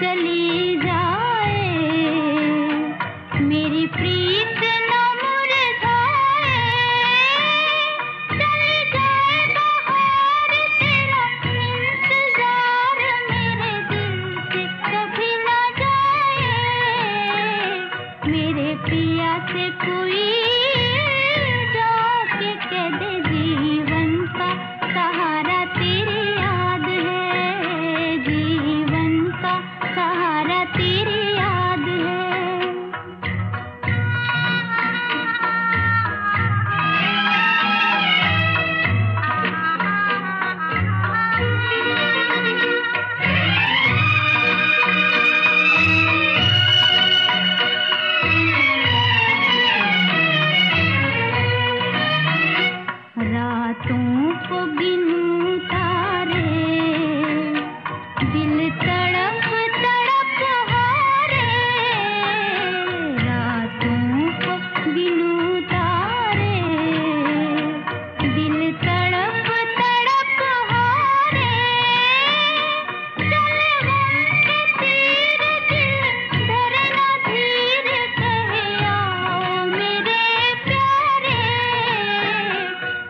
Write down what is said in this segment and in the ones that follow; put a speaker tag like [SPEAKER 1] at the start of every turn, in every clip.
[SPEAKER 1] चली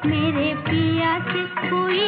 [SPEAKER 1] मेरे पिया से कोई